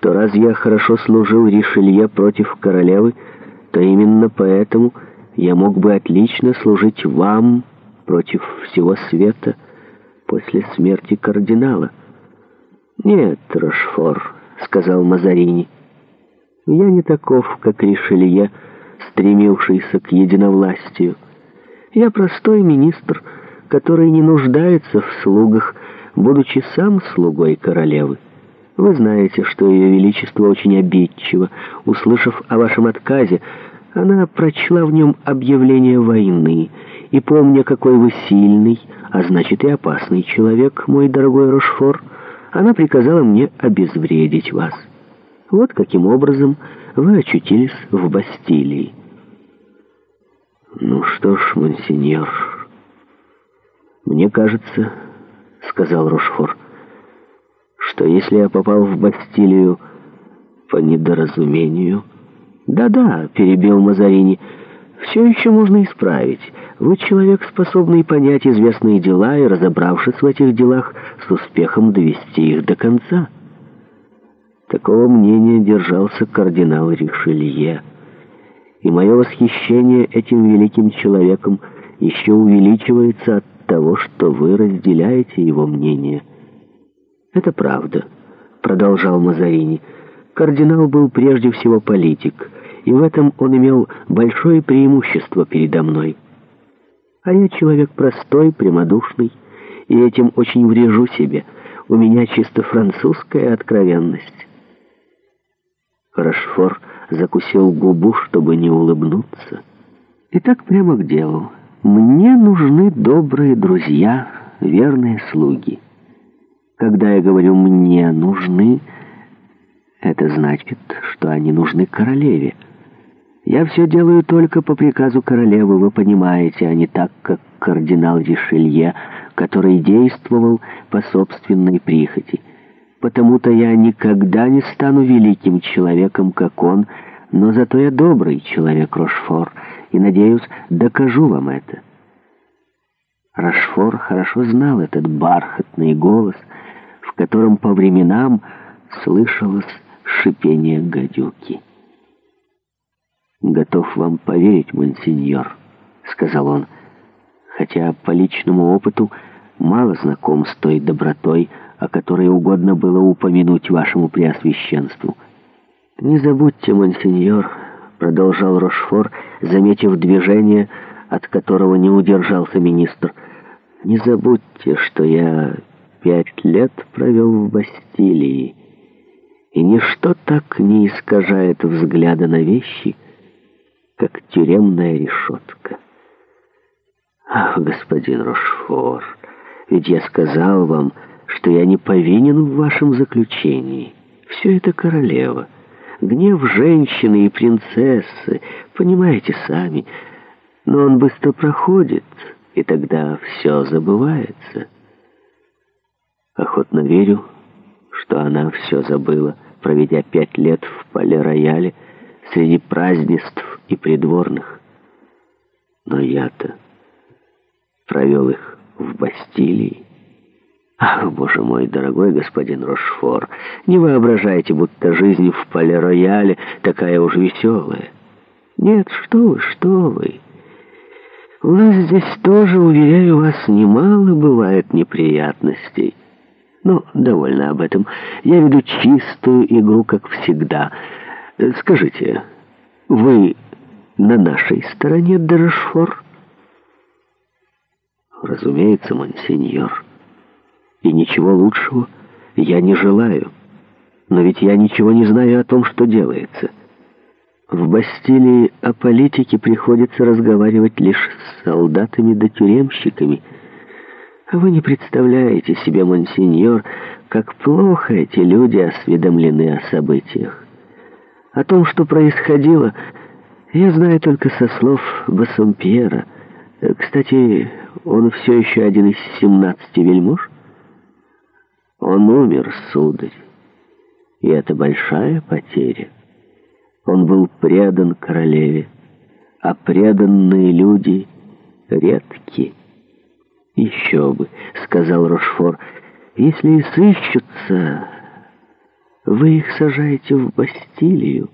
что раз я хорошо служил Ришелье против королевы, то именно поэтому я мог бы отлично служить вам против всего света после смерти кардинала. «Нет, Рошфор», — сказал Мазарини, — «я не таков, как Ришелье, стремившийся к единовластию. Я простой министр, который не нуждается в слугах, будучи сам слугой королевы». Вы знаете, что ее величество очень обидчиво. Услышав о вашем отказе, она прочла в нем объявление войны. И помня, какой вы сильный, а значит и опасный человек, мой дорогой Рошфор, она приказала мне обезвредить вас. Вот каким образом вы очутились в Бастилии. «Ну что ж, монсеньор, мне кажется, — сказал Рошфор, — что если я попал в Бастилию по недоразумению... «Да-да», — перебил Мазарини, — «все еще можно исправить. Вы человек, способный понять известные дела и, разобравшись в этих делах, с успехом довести их до конца». Такого мнения держался кардинал Ришелье. И мое восхищение этим великим человеком еще увеличивается от того, что вы разделяете его мнение — это правда, продолжал Мазарини. Кардинал был прежде всего политик, и в этом он имел большое преимущество передо мной. А я человек простой, прямодушный, и этим очень врежу себе. У меня чисто французская откровенность. Рашфор закусил губу, чтобы не улыбнуться. И так прямо к делу. «Мне нужны добрые друзья, верные слуги». Когда я говорю «мне нужны», это значит, что они нужны королеве. Я все делаю только по приказу королевы, вы понимаете, а не так, как кардинал Ришелье, который действовал по собственной прихоти. Потому-то я никогда не стану великим человеком, как он, но зато я добрый человек, Рошфор, и, надеюсь, докажу вам это. Рошфор хорошо знал этот бархатный голос — котором по временам слышалось шипение гадюки. «Готов вам поверить, монсеньор», — сказал он, хотя по личному опыту мало знаком с той добротой, о которой угодно было упомянуть вашему преосвященству. «Не забудьте, монсеньор», — продолжал Рошфор, заметив движение, от которого не удержался министр, — «не забудьте, что я пять лет провел в Бастилии, и ничто так не искажает взгляда на вещи, как тюремная решетка. Ах, господин Рошфор, ведь я сказал вам, что я не повинен в вашем заключении. Все это королева, гнев женщины и принцессы, понимаете сами, но он быстро проходит, и тогда все забывается» охотно верю, что она все забыла, проведя пять лет в поле-рояле среди празднеств и придворных. Но я-то провел их в Бастилии. Ах, боже мой, дорогой господин Рошфор, не воображайте, будто жизнь в поле-рояле такая уж веселая. Нет, что вы, что вы. У нас здесь тоже, уверяю вас, немало бывает неприятностей. Ну, довольно об этом. Я веду чистую игру, как всегда. Э, скажите, вы на нашей стороне, Дерешфор? Разумеется, монсеньор. И ничего лучшего я не желаю. Но ведь я ничего не знаю о том, что делается. В Бастилии о политике приходится разговаривать лишь с солдатами да тюремщиками — вы не представляете себе, монсеньор, как плохо эти люди осведомлены о событиях. О том, что происходило, я знаю только со слов Бассампьера. Кстати, он все еще один из семнадцати вельмож? Он умер, сударь, и это большая потеря. Он был предан королеве, а преданные люди редкие. «Еще бы», — сказал Рошфор, — «если и сыщутся, вы их сажаете в Бастилию».